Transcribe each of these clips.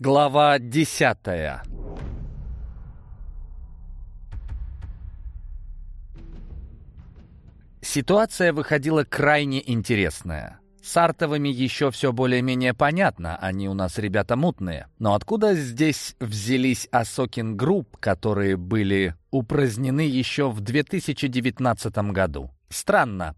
Глава десятая Ситуация выходила крайне интересная. С артовыми еще все более-менее понятно, они у нас ребята мутные. Но откуда здесь взялись Асокин Групп, которые были упразднены еще в 2019 году? Странно.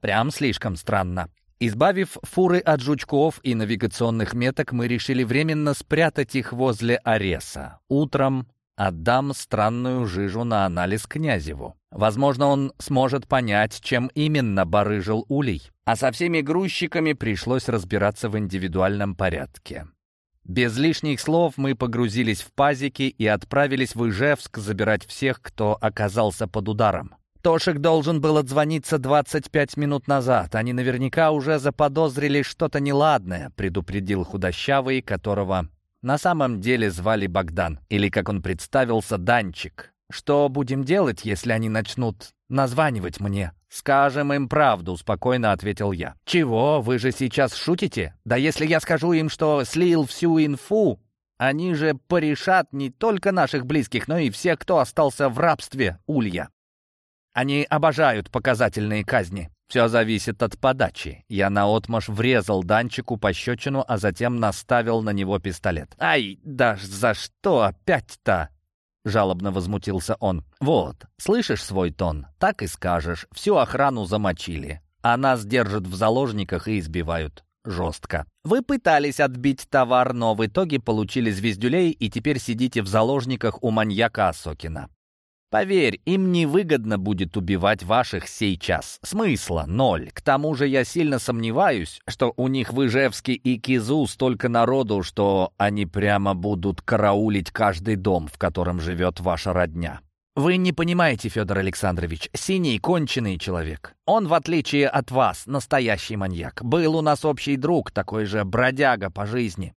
Прям слишком странно. Избавив фуры от жучков и навигационных меток, мы решили временно спрятать их возле Ареса. Утром отдам странную жижу на анализ Князеву. Возможно, он сможет понять, чем именно барыжил улей. А со всеми грузчиками пришлось разбираться в индивидуальном порядке. Без лишних слов мы погрузились в пазики и отправились в Ижевск забирать всех, кто оказался под ударом. Тошек должен был отзвониться 25 минут назад. Они наверняка уже заподозрили что-то неладное, предупредил худощавый, которого на самом деле звали Богдан, или, как он представился, Данчик. Что будем делать, если они начнут названивать мне? Скажем им правду, спокойно ответил я. Чего? Вы же сейчас шутите? Да если я скажу им, что слил всю инфу, они же порешат не только наших близких, но и всех, кто остался в рабстве Улья. Они обожают показательные казни. Все зависит от подачи. Я наотмашь врезал Данчику пощечину, а затем наставил на него пистолет. «Ай, да за что опять-то?» Жалобно возмутился он. «Вот, слышишь свой тон? Так и скажешь. Всю охрану замочили. А нас держат в заложниках и избивают. Жестко. Вы пытались отбить товар, но в итоге получили звездюлей и теперь сидите в заложниках у маньяка Осокина. Поверь, им невыгодно будет убивать ваших сейчас. Смысла ноль. К тому же я сильно сомневаюсь, что у них в Ижевске и Кизу столько народу, что они прямо будут караулить каждый дом, в котором живет ваша родня. Вы не понимаете, Федор Александрович, Синий конченый человек. Он, в отличие от вас, настоящий маньяк. Был у нас общий друг, такой же бродяга по жизни.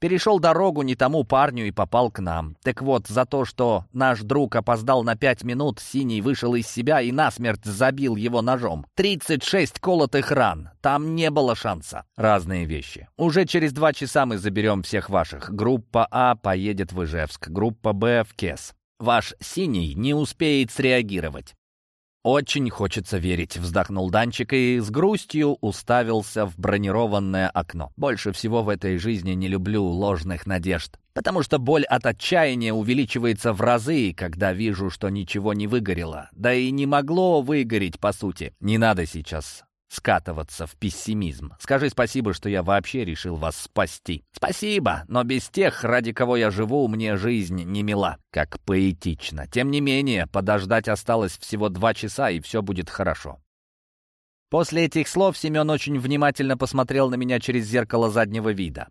Перешел дорогу не тому парню и попал к нам. Так вот, за то, что наш друг опоздал на пять минут, Синий вышел из себя и насмерть забил его ножом. 36 колотых ран. Там не было шанса. Разные вещи. Уже через два часа мы заберем всех ваших. Группа А поедет в Ижевск, группа Б в Кес. Ваш Синий не успеет среагировать. «Очень хочется верить», — вздохнул Данчик и с грустью уставился в бронированное окно. «Больше всего в этой жизни не люблю ложных надежд, потому что боль от отчаяния увеличивается в разы, когда вижу, что ничего не выгорело. Да и не могло выгореть, по сути. Не надо сейчас скатываться в пессимизм. Скажи спасибо, что я вообще решил вас спасти. Спасибо, но без тех, ради кого я живу, мне жизнь не мила. Как поэтично. Тем не менее, подождать осталось всего два часа, и все будет хорошо. После этих слов Семен очень внимательно посмотрел на меня через зеркало заднего вида.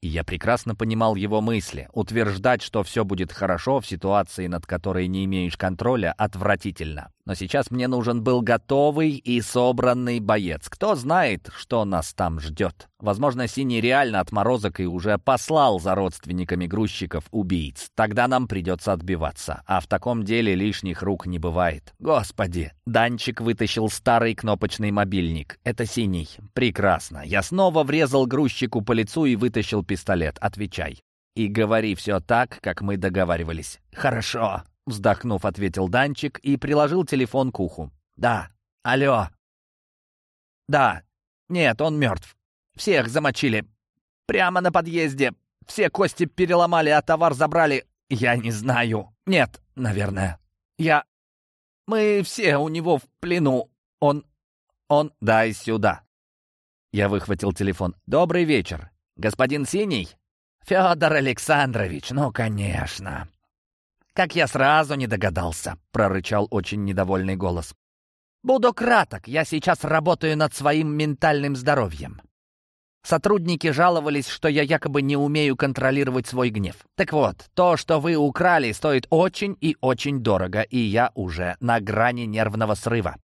И я прекрасно понимал его мысли. Утверждать, что все будет хорошо в ситуации, над которой не имеешь контроля, отвратительно. Но сейчас мне нужен был готовый и собранный боец. Кто знает, что нас там ждет. Возможно, Синий реально отморозок и уже послал за родственниками грузчиков убийц. Тогда нам придется отбиваться. А в таком деле лишних рук не бывает. Господи! Данчик вытащил старый кнопочный мобильник. Это Синий. Прекрасно. Я снова врезал грузчику по лицу и вытащил пистолет. Отвечай. И говори все так, как мы договаривались. Хорошо. Вздохнув, ответил Данчик и приложил телефон к уху. «Да. Алло. Да. Нет, он мертв. Всех замочили. Прямо на подъезде. Все кости переломали, а товар забрали. Я не знаю. Нет, наверное. Я... Мы все у него в плену. Он... Он... Дай сюда». Я выхватил телефон. «Добрый вечер. Господин Синий?» «Федор Александрович, ну, конечно. «Как я сразу не догадался», — прорычал очень недовольный голос. «Буду краток, я сейчас работаю над своим ментальным здоровьем». Сотрудники жаловались, что я якобы не умею контролировать свой гнев. Так вот, то, что вы украли, стоит очень и очень дорого, и я уже на грани нервного срыва.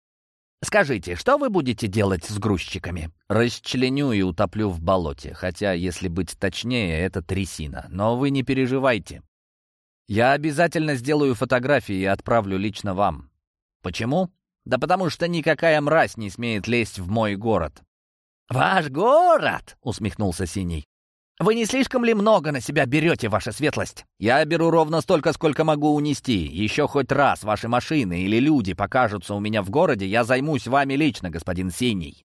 Скажите, что вы будете делать с грузчиками? Расчленю и утоплю в болоте, хотя, если быть точнее, это трясина. Но вы не переживайте. Я обязательно сделаю фотографии и отправлю лично вам. Почему? Да потому что никакая мразь не смеет лезть в мой город. «Ваш город!» — усмехнулся Синий. «Вы не слишком ли много на себя берете, ваша светлость?» «Я беру ровно столько, сколько могу унести. Еще хоть раз ваши машины или люди покажутся у меня в городе, я займусь вами лично, господин Синий.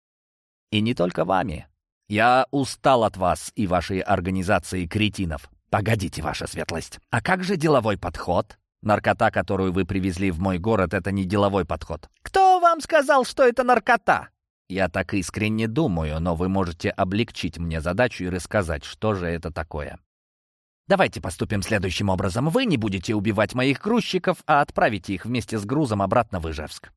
И не только вами. Я устал от вас и вашей организации кретинов. Погодите, ваша светлость. А как же деловой подход? Наркота, которую вы привезли в мой город, это не деловой подход. Кто вам сказал, что это наркота? Я так искренне думаю, но вы можете облегчить мне задачу и рассказать, что же это такое. Давайте поступим следующим образом. Вы не будете убивать моих грузчиков, а отправите их вместе с грузом обратно в Ижевск.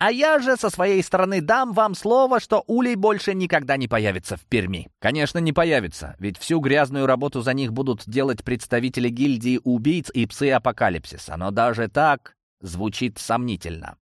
А я же со своей стороны дам вам слово, что улей больше никогда не появится в Перми. Конечно, не появится, ведь всю грязную работу за них будут делать представители гильдии убийц и псы апокалипсиса. Но даже так звучит сомнительно.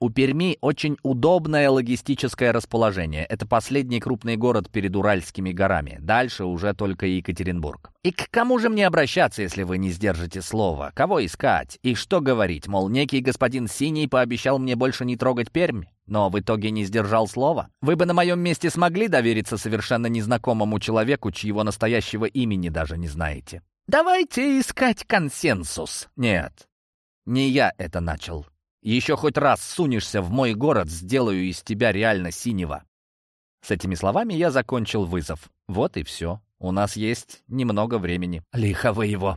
У Перми очень удобное логистическое расположение. Это последний крупный город перед Уральскими горами. Дальше уже только Екатеринбург. И к кому же мне обращаться, если вы не сдержите слово? Кого искать? И что говорить? Мол, некий господин Синий пообещал мне больше не трогать Пермь? но в итоге не сдержал слова? Вы бы на моем месте смогли довериться совершенно незнакомому человеку, чьего настоящего имени даже не знаете? Давайте искать консенсус. Нет, не я это начал. Еще хоть раз сунешься в мой город, сделаю из тебя реально синего». С этими словами я закончил вызов. Вот и все. У нас есть немного времени. Лихо вы его.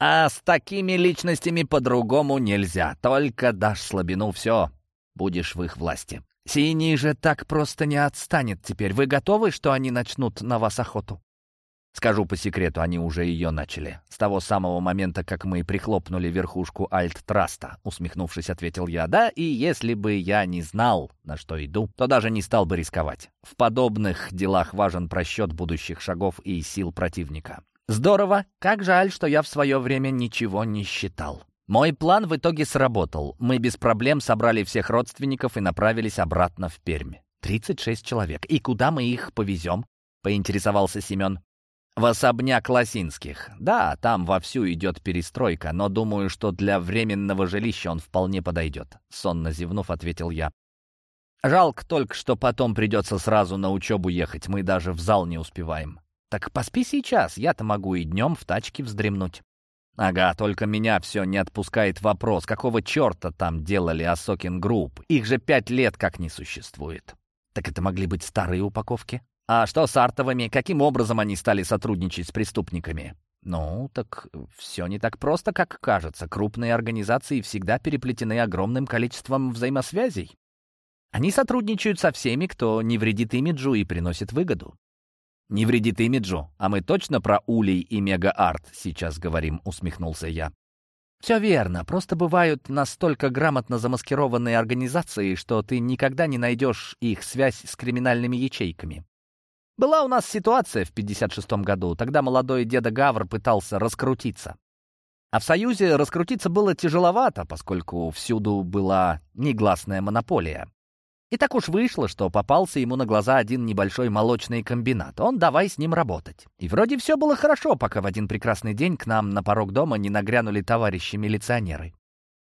А с такими личностями по-другому нельзя. Только дашь слабину, все. Будешь в их власти. Синий же так просто не отстанет теперь. Вы готовы, что они начнут на вас охоту? Скажу по секрету, они уже ее начали. С того самого момента, как мы прихлопнули верхушку Альт-Траста, усмехнувшись, ответил я. Да, и если бы я не знал, на что иду, то даже не стал бы рисковать. В подобных делах важен просчет будущих шагов и сил противника. Здорово. Как жаль, что я в свое время ничего не считал. Мой план в итоге сработал. Мы без проблем собрали всех родственников и направились обратно в Пермь. 36 человек. И куда мы их повезем? Поинтересовался Семен. В особняк Лосинских. Да, там вовсю идет перестройка, но думаю, что для временного жилища он вполне подойдет. Сонно зевнув, ответил я. Жалко только, что потом придется сразу на учебу ехать. Мы даже в зал не успеваем. Так поспи сейчас, я-то могу и днем в тачке вздремнуть. Ага, только меня все не отпускает вопрос, какого черта там делали Асокин Групп? Их же пять лет как не существует. Так это могли быть старые упаковки? А что с Артовыми? Каким образом они стали сотрудничать с преступниками? Ну, так все не так просто, как кажется. Крупные организации всегда переплетены огромным количеством взаимосвязей. Они сотрудничают со всеми, кто не вредит имиджу и приносит выгоду. «Не вредит имиджу, а мы точно про Улей и Мега-Арт сейчас говорим», — усмехнулся я. «Все верно. Просто бывают настолько грамотно замаскированные организации, что ты никогда не найдешь их связь с криминальными ячейками. Была у нас ситуация в 56-м году. Тогда молодой деда Гавр пытался раскрутиться. А в Союзе раскрутиться было тяжеловато, поскольку всюду была негласная монополия. И так уж вышло, что попался ему на глаза один небольшой молочный комбинат. Он давай с ним работать. И вроде все было хорошо, пока в один прекрасный день к нам на порог дома не нагрянули товарищи-милиционеры.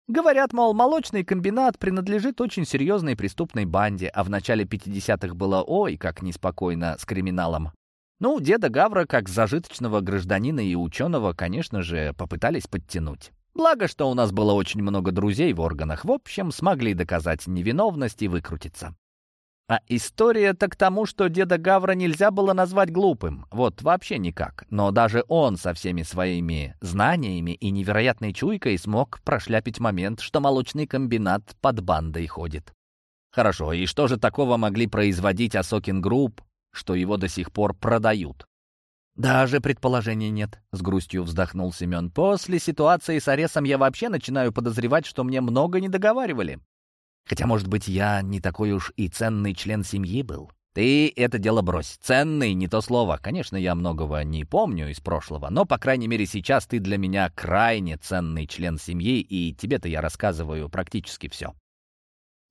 Говорят, мол, молочный комбинат принадлежит очень серьезной преступной банде, а в начале 50-х было ой, как неспокойно с криминалом. Ну, деда Гавра, как зажиточного гражданина и ученого, конечно же, попытались подтянуть. Благо, что у нас было очень много друзей в органах, в общем, смогли доказать невиновность и выкрутиться. А история-то к тому, что деда Гавра нельзя было назвать глупым. Вот вообще никак. Но даже он со всеми своими знаниями и невероятной чуйкой смог прошляпить момент, что молочный комбинат под бандой ходит. Хорошо, и что же такого могли производить Асокин Групп, что его до сих пор продают? «Даже предположений нет», — с грустью вздохнул Семен. «После ситуации с Аресом я вообще начинаю подозревать, что мне много не договаривали. Хотя, может быть, я не такой уж и ценный член семьи был. Ты это дело брось. Ценный — не то слово. Конечно, я многого не помню из прошлого, но, по крайней мере, сейчас ты для меня крайне ценный член семьи, и тебе-то я рассказываю практически все.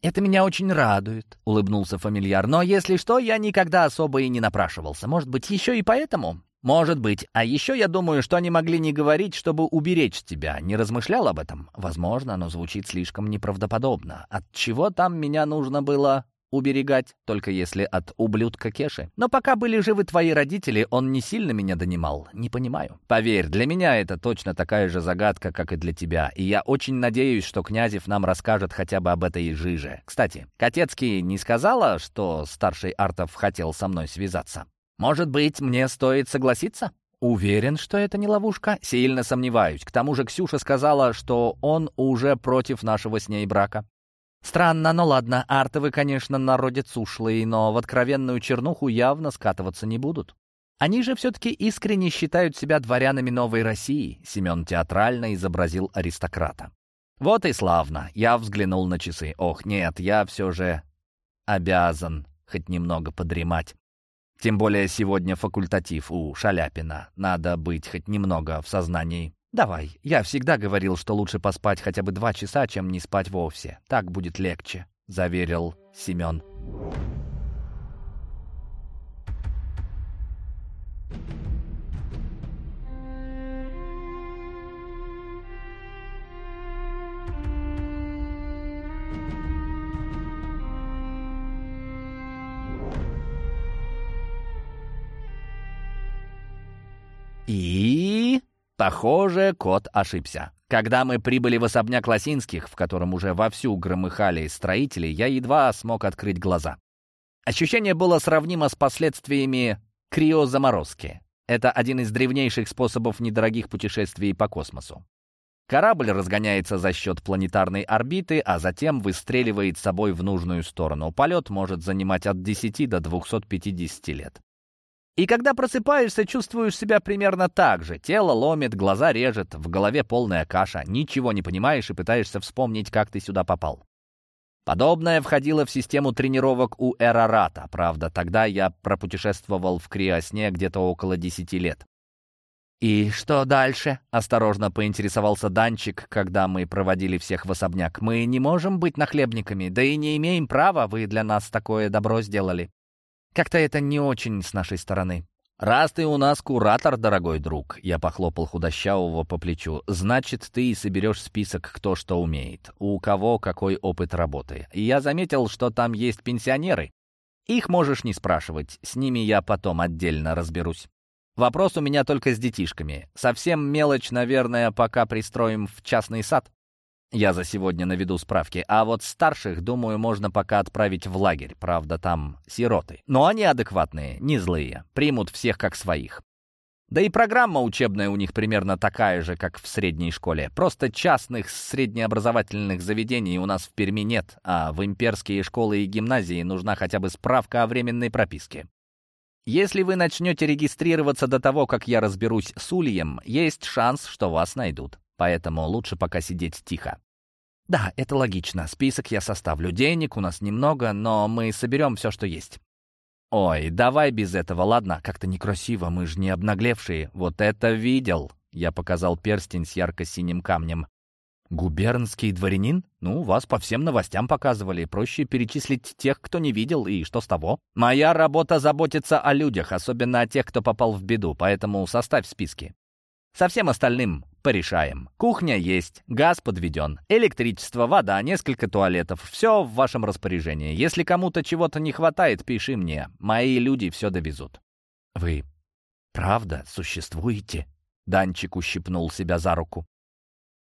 «Это меня очень радует», — улыбнулся фамильяр. «Но, если что, я никогда особо и не напрашивался. Может быть, еще и поэтому?» «Может быть. А еще я думаю, что они могли не говорить, чтобы уберечь тебя. Не размышлял об этом? Возможно, оно звучит слишком неправдоподобно. От чего там меня нужно было уберегать, только если от ублюдка Кеши. Но пока были живы твои родители, он не сильно меня донимал. Не понимаю. Поверь, для меня это точно такая же загадка, как и для тебя. И я очень надеюсь, что Князев нам расскажет хотя бы об этой жиже. Кстати, Котецкий не сказала, что старший Артов хотел со мной связаться? Может быть, мне стоит согласиться? Уверен, что это не ловушка? Сильно сомневаюсь. К тому же Ксюша сказала, что он уже против нашего с ней брака. Странно, но ладно, артовы, конечно, народец ушлый, но в откровенную чернуху явно скатываться не будут. Они же все-таки искренне считают себя дворянами новой России, Семен театрально изобразил аристократа. Вот и славно, я взглянул на часы. Ох, нет, я все же обязан хоть немного подремать. Тем более сегодня факультатив у Шаляпина. Надо быть хоть немного в сознании. «Давай. Я всегда говорил, что лучше поспать хотя бы два часа, чем не спать вовсе. Так будет легче», — заверил Семен. И... Похоже, кот ошибся. Когда мы прибыли в особняк Лосинских, в котором уже вовсю громыхали строители, я едва смог открыть глаза. Ощущение было сравнимо с последствиями криозаморозки. Это один из древнейших способов недорогих путешествий по космосу. Корабль разгоняется за счет планетарной орбиты, а затем выстреливает собой в нужную сторону. Полет может занимать от 10 до 250 лет. И когда просыпаешься, чувствуешь себя примерно так же. Тело ломит, глаза режет, в голове полная каша. Ничего не понимаешь и пытаешься вспомнить, как ты сюда попал. Подобное входило в систему тренировок у Эрарата. Правда, тогда я пропутешествовал в криосне где-то около десяти лет. «И что дальше?» — осторожно поинтересовался Данчик, когда мы проводили всех в особняк. «Мы не можем быть нахлебниками, да и не имеем права, вы для нас такое добро сделали». Как-то это не очень с нашей стороны. «Раз ты у нас куратор, дорогой друг», — я похлопал худощавого по плечу, «значит, ты и соберешь список, кто что умеет, у кого какой опыт работы. И я заметил, что там есть пенсионеры. Их можешь не спрашивать, с ними я потом отдельно разберусь. Вопрос у меня только с детишками. Совсем мелочь, наверное, пока пристроим в частный сад. Я за сегодня наведу справки. А вот старших, думаю, можно пока отправить в лагерь. Правда, там сироты. Но они адекватные, не злые. Примут всех как своих. Да и программа учебная у них примерно такая же, как в средней школе. Просто частных среднеобразовательных заведений у нас в Перми нет, а в имперские школы и гимназии нужна хотя бы справка о временной прописке. Если вы начнете регистрироваться до того, как я разберусь с Ульем, есть шанс, что вас найдут. Поэтому лучше пока сидеть тихо. «Да, это логично. Список я составлю. Денег у нас немного, но мы соберем все, что есть». «Ой, давай без этого, ладно? Как-то некрасиво, мы же не обнаглевшие. Вот это видел!» Я показал перстень с ярко-синим камнем. «Губернский дворянин? Ну, вас по всем новостям показывали. Проще перечислить тех, кто не видел, и что с того? Моя работа заботиться о людях, особенно о тех, кто попал в беду, поэтому составь списки. Со всем остальным Порешаем. Кухня есть, газ подведен, электричество, вода, несколько туалетов. Все в вашем распоряжении. Если кому-то чего-то не хватает, пиши мне. Мои люди все довезут. Вы правда существуете? Данчик ущипнул себя за руку.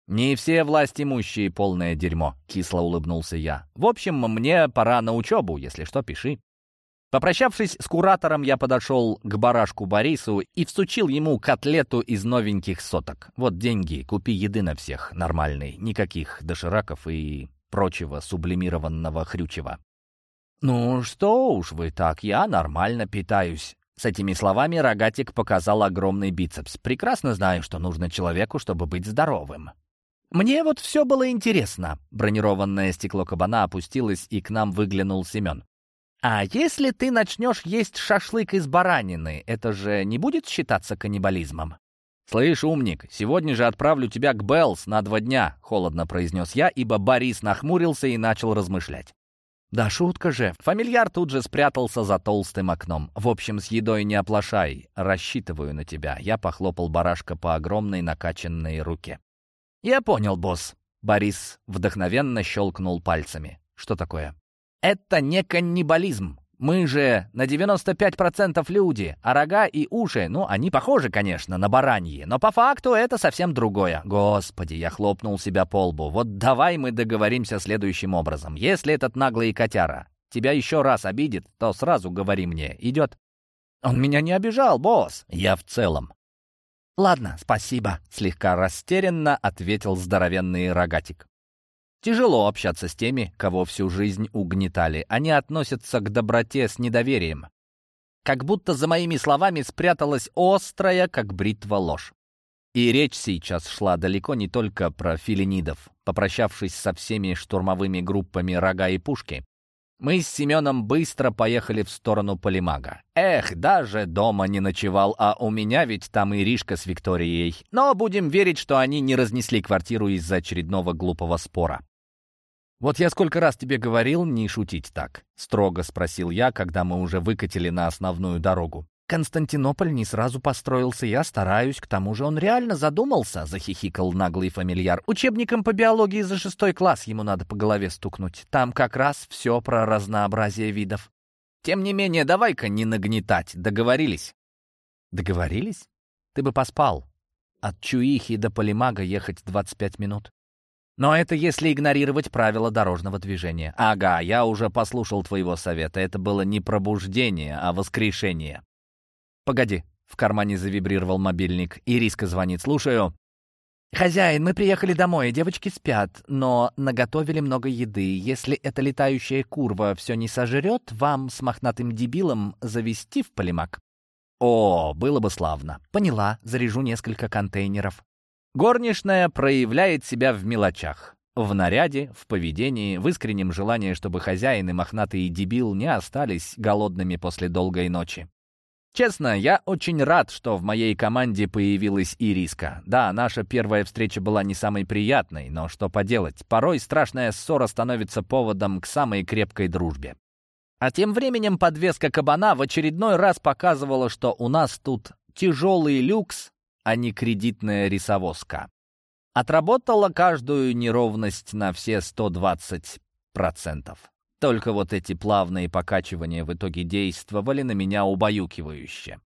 «Не все власть имущие полное дерьмо», — кисло улыбнулся я. «В общем, мне пора на учебу, если что, пиши». Попрощавшись с куратором, я подошел к барашку Борису и всучил ему котлету из новеньких соток. Вот деньги, купи еды на всех, нормальной, никаких дошираков и прочего сублимированного хрючева. «Ну что уж вы так, я нормально питаюсь». С этими словами Рогатик показал огромный бицепс. «Прекрасно знаю, что нужно человеку, чтобы быть здоровым». «Мне вот все было интересно». Бронированное стекло кабана опустилось, и к нам выглянул Семен. А если ты начнешь есть шашлык из баранины, это же не будет считаться каннибализмом? «Слышь, умник, сегодня же отправлю тебя к Беллс на два дня», — холодно произнес я, ибо Борис нахмурился и начал размышлять. «Да шутка же!» Фамильяр тут же спрятался за толстым окном. «В общем, с едой не оплошай. Рассчитываю на тебя». Я похлопал барашка по огромной накачанной руке. «Я понял, босс». Борис вдохновенно щелкнул пальцами. «Что такое?» Это не каннибализм. Мы же на 95% люди, а рога и уши, ну, они похожи, конечно, на бараньи, но по факту это совсем другое. Господи, я хлопнул себя по лбу. Вот давай мы договоримся следующим образом. Если этот наглый котяра тебя еще раз обидит, то сразу говори мне. Идет? Он меня не обижал, босс. Я в целом. «Ладно, спасибо», — слегка растерянно ответил здоровенный рогатик. Тяжело общаться с теми, кого всю жизнь угнетали. Они относятся к доброте с недоверием. Как будто за моими словами спряталась острая, как бритва, ложь. И речь сейчас шла далеко не только про филинидов. Попрощавшись со всеми штурмовыми группами рога и пушки, мы с Семеном быстро поехали в сторону Полимага. Эх, даже дома не ночевал, а у меня ведь там и Ришка с Викторией. Но будем верить, что они не разнесли квартиру из-за очередного глупого спора. «Вот я сколько раз тебе говорил не шутить так?» — строго спросил я, когда мы уже выкатили на основную дорогу. «Константинополь не сразу построился, я стараюсь, к тому же он реально задумался», — захихикал наглый фамильяр. «Учебником по биологии за шестой класс ему надо по голове стукнуть. Там как раз все про разнообразие видов». «Тем не менее, давай-ка не нагнетать, договорились?» «Договорились? Ты бы поспал. От Чуихи до Полимага ехать 25 минут. Но это если игнорировать правила дорожного движения. Ага, я уже послушал твоего совета. Это было не пробуждение, а воскрешение. Погоди. В кармане завибрировал мобильник. Ириска звонит. Слушаю. «Хозяин, мы приехали домой, девочки спят, но наготовили много еды. Если эта летающая курва все не сожрет, вам с мохнатым дебилом завести в полимак?» «О, было бы славно. Поняла, заряжу несколько контейнеров. Горничная проявляет себя в мелочах. В наряде, в поведении, в искреннем желании, чтобы хозяин и мохнатый дебил не остались голодными после долгой ночи. Честно, я очень рад, что в моей команде появилась Ириска. Да, наша первая встреча была не самой приятной, но что поделать, порой страшная ссора становится поводом к самой крепкой дружбе. А тем временем подвеска кабана в очередной раз показывала, что у нас тут тяжелый люкс а не кредитная рисовозка. Отработала каждую неровность на все 120%. Только вот эти плавные покачивания в итоге действовали на меня убаюкивающе.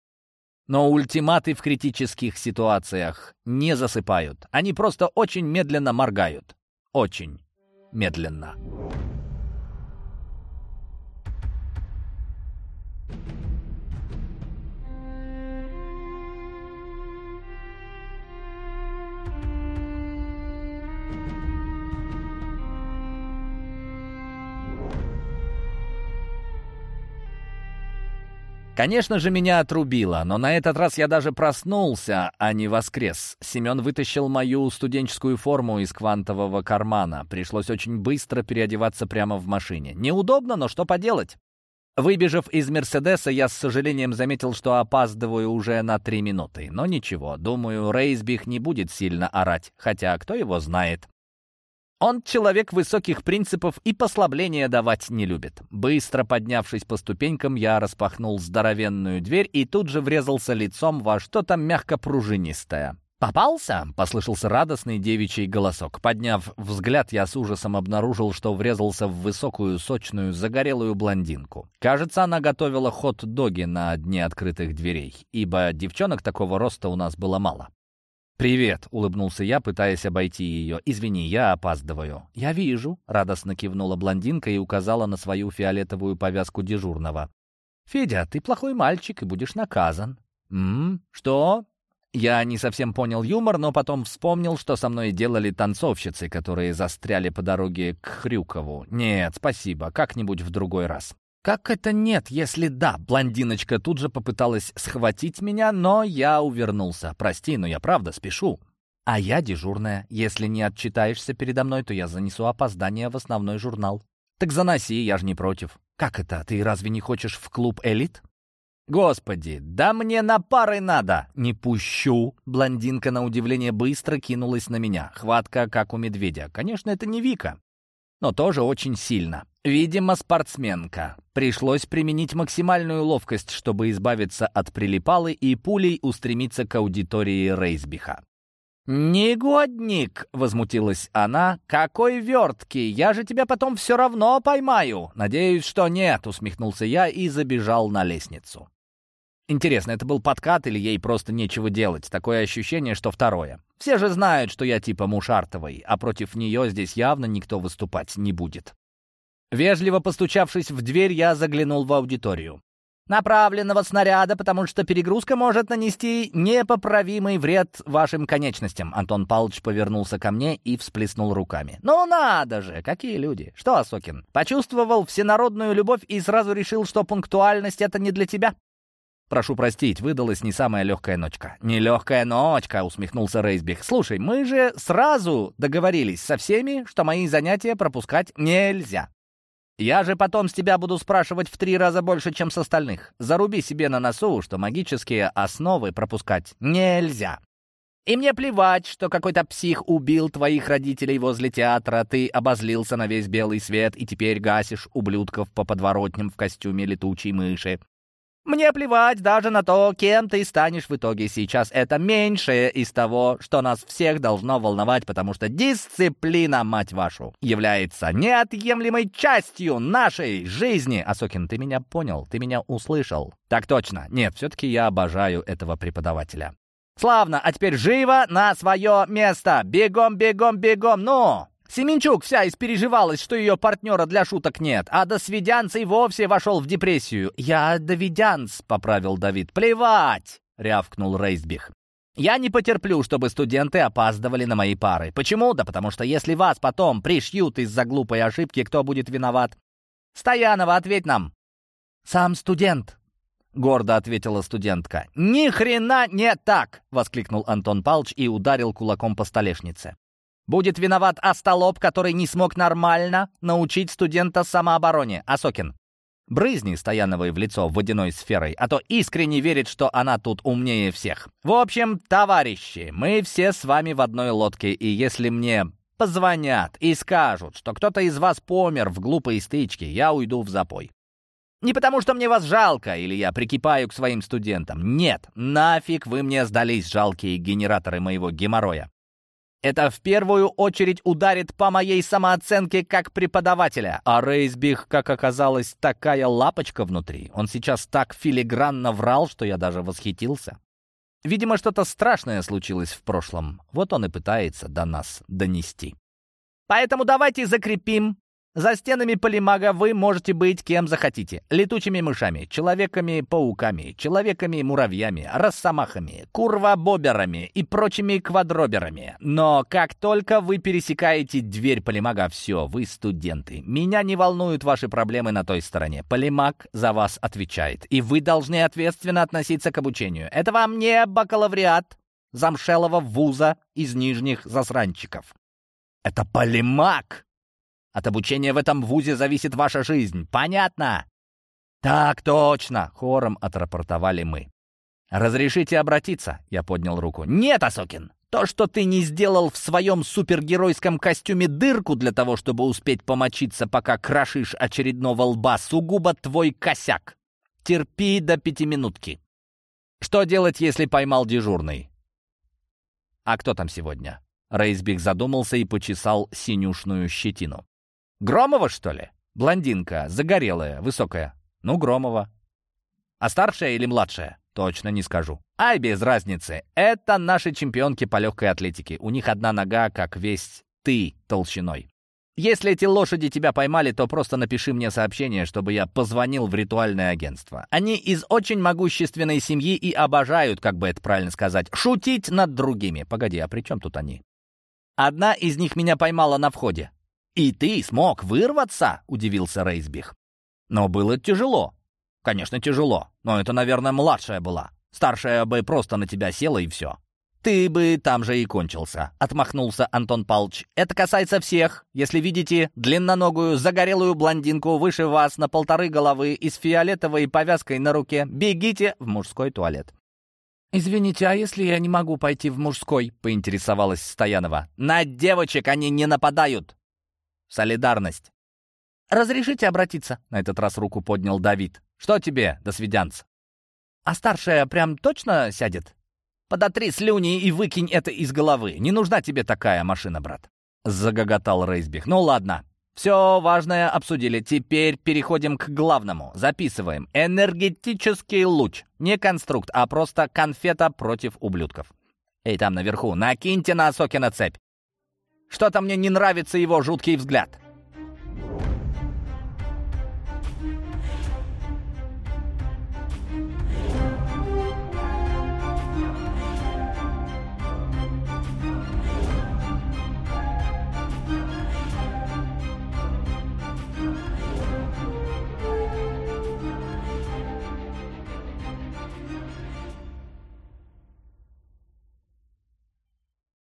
Но ультиматы в критических ситуациях не засыпают. Они просто очень медленно моргают. Очень медленно. Конечно же, меня отрубило, но на этот раз я даже проснулся, а не воскрес. Семен вытащил мою студенческую форму из квантового кармана. Пришлось очень быстро переодеваться прямо в машине. Неудобно, но что поделать? Выбежав из «Мерседеса», я с сожалением заметил, что опаздываю уже на три минуты. Но ничего, думаю, Рейсбих не будет сильно орать, хотя кто его знает. Он человек высоких принципов и послабления давать не любит. Быстро поднявшись по ступенькам, я распахнул здоровенную дверь и тут же врезался лицом во что-то мягко-пружинистое. «Попался?» — послышался радостный девичий голосок. Подняв взгляд, я с ужасом обнаружил, что врезался в высокую, сочную, загорелую блондинку. Кажется, она готовила хот-доги на дне открытых дверей, ибо девчонок такого роста у нас было мало. «Привет», — улыбнулся я, пытаясь обойти ее. «Извини, я опаздываю». «Я вижу», — радостно кивнула блондинка и указала на свою фиолетовую повязку дежурного. «Федя, ты плохой мальчик и будешь наказан». «М? Что?» Я не совсем понял юмор, но потом вспомнил, что со мной делали танцовщицы, которые застряли по дороге к Хрюкову. «Нет, спасибо, как-нибудь в другой раз». «Как это нет, если да?» Блондиночка тут же попыталась схватить меня, но я увернулся. «Прости, но я правда спешу». «А я дежурная. Если не отчитаешься передо мной, то я занесу опоздание в основной журнал». «Так заноси, я же не против». «Как это? Ты разве не хочешь в клуб «Элит»?» «Господи, да мне на пары надо!» «Не пущу!» Блондинка, на удивление, быстро кинулась на меня. Хватка, как у медведя. Конечно, это не Вика но тоже очень сильно. Видимо, спортсменка. Пришлось применить максимальную ловкость, чтобы избавиться от прилипалы и пулей устремиться к аудитории Рейсбиха. «Негодник!» — возмутилась она. «Какой верткий! Я же тебя потом все равно поймаю!» «Надеюсь, что нет!» — усмехнулся я и забежал на лестницу. Интересно, это был подкат или ей просто нечего делать? Такое ощущение, что второе. Все же знают, что я типа мушартовый, а против нее здесь явно никто выступать не будет. Вежливо постучавшись в дверь, я заглянул в аудиторию направленного снаряда, потому что перегрузка может нанести непоправимый вред вашим конечностям». Антон Павлович повернулся ко мне и всплеснул руками. «Ну надо же! Какие люди! Что, Осокин, почувствовал всенародную любовь и сразу решил, что пунктуальность — это не для тебя?» «Прошу простить, выдалась не самая легкая ночка». «Не легкая ночка», — усмехнулся Рейсбих. «Слушай, мы же сразу договорились со всеми, что мои занятия пропускать нельзя. Я же потом с тебя буду спрашивать в три раза больше, чем с остальных. Заруби себе на носу, что магические основы пропускать нельзя. И мне плевать, что какой-то псих убил твоих родителей возле театра, ты обозлился на весь белый свет и теперь гасишь ублюдков по подворотням в костюме летучей мыши. Мне плевать даже на то, кем ты станешь в итоге сейчас. Это меньшее из того, что нас всех должно волновать, потому что дисциплина, мать вашу, является неотъемлемой частью нашей жизни. Асокин, ты меня понял? Ты меня услышал? Так точно. Нет, все-таки я обожаю этого преподавателя. Славно, а теперь живо на свое место. Бегом, бегом, бегом, ну! Семенчук вся испереживалась, что ее партнера для шуток нет, а Досвидянц и вовсе вошел в депрессию. «Я Давидянц», — поправил Давид. «Плевать!» — рявкнул Рейсбих. «Я не потерплю, чтобы студенты опаздывали на мои пары. Почему? Да потому что если вас потом пришьют из-за глупой ошибки, кто будет виноват? Стоянова, ответь нам!» «Сам студент», — гордо ответила студентка. «Ни хрена не так!» — воскликнул Антон Палч и ударил кулаком по столешнице. Будет виноват остолоп, который не смог нормально научить студента самообороне. Асокин, брызни Стояновой в лицо водяной сферой, а то искренне верит, что она тут умнее всех. В общем, товарищи, мы все с вами в одной лодке, и если мне позвонят и скажут, что кто-то из вас помер в глупой стычке, я уйду в запой. Не потому, что мне вас жалко, или я прикипаю к своим студентам. Нет, нафиг вы мне сдались, жалкие генераторы моего геморроя. Это в первую очередь ударит по моей самооценке как преподавателя. А Рейсбих, как оказалось, такая лапочка внутри. Он сейчас так филигранно врал, что я даже восхитился. Видимо, что-то страшное случилось в прошлом. Вот он и пытается до нас донести. Поэтому давайте закрепим за стенами полимага вы можете быть кем захотите. Летучими мышами, человеками-пауками, человеками-муравьями, росомахами, курвобоберами и прочими квадроберами. Но как только вы пересекаете дверь полимага, все, вы студенты. Меня не волнуют ваши проблемы на той стороне. Полимаг за вас отвечает. И вы должны ответственно относиться к обучению. Это вам не бакалавриат замшелого вуза из нижних засранчиков. Это полимаг! От обучения в этом вузе зависит ваша жизнь. Понятно?» «Так точно!» — хором отрапортовали мы. «Разрешите обратиться?» — я поднял руку. «Нет, Асокин! То, что ты не сделал в своем супергеройском костюме дырку для того, чтобы успеть помочиться, пока крошишь очередного лба, сугубо твой косяк. Терпи до пятиминутки. Что делать, если поймал дежурный? А кто там сегодня? Рейсбик задумался и почесал синюшную щетину. Громова, что ли? Блондинка, загорелая, высокая. Ну, Громова. А старшая или младшая? Точно не скажу. Ай, без разницы. Это наши чемпионки по легкой атлетике. У них одна нога, как весь ты толщиной. Если эти лошади тебя поймали, то просто напиши мне сообщение, чтобы я позвонил в ритуальное агентство. Они из очень могущественной семьи и обожают, как бы это правильно сказать, шутить над другими. Погоди, а при чем тут они? Одна из них меня поймала на входе. «И ты смог вырваться?» — удивился Рейсбих. «Но было тяжело». «Конечно, тяжело. Но это, наверное, младшая была. Старшая бы просто на тебя села и все». «Ты бы там же и кончился», — отмахнулся Антон Палч. «Это касается всех. Если видите длинноногую, загорелую блондинку выше вас на полторы головы и с фиолетовой повязкой на руке, бегите в мужской туалет». «Извините, а если я не могу пойти в мужской?» — поинтересовалась Стоянова. «На девочек они не нападают!» Солидарность. «Разрешите обратиться?» — на этот раз руку поднял Давид. «Что тебе, до свидянца?» «А старшая прям точно сядет?» Подотри слюни и выкинь это из головы. Не нужна тебе такая машина, брат. Загоготал Рейсбих. Ну ладно. Все важное обсудили. Теперь переходим к главному. Записываем. Энергетический луч. Не конструкт, а просто конфета против ублюдков. Эй, там наверху, накиньте на Осокина цепь. Что-то мне не нравится его жуткий взгляд.